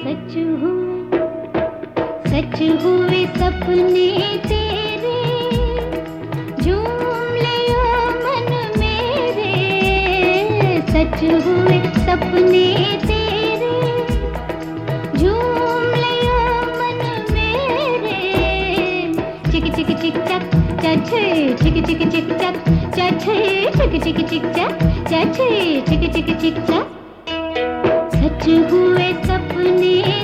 सच हुए सच हुए सपने तेरे झूम लियो मन मेरे। सच हुए सपने तेरे झूम लियो मन मेरे। चिक चिक चिक चक, चछे, चिक चिक चिक चक, चछे, चिक चिक चिक चक, चछे, चिक चिक चिक चक। सच हुए सपने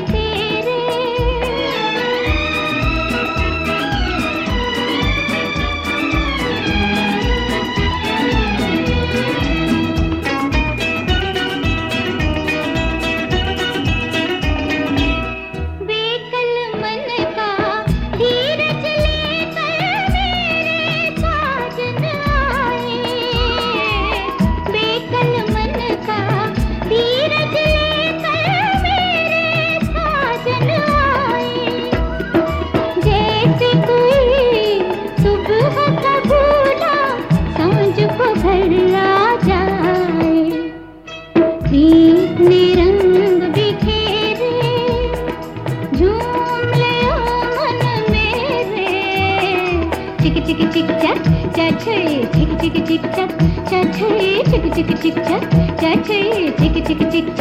चिक चिक चक चछे चिक चिक चिक चक चछे चिक चिक चिक चक चछे चिक चिक चिक चक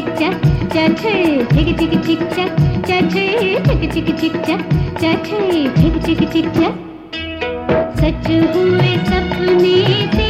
चिक चिक chick chick chick चिक चिक चक chick chick chick चिक चक चछे chick chick chick चक सच हुए सपने जगमग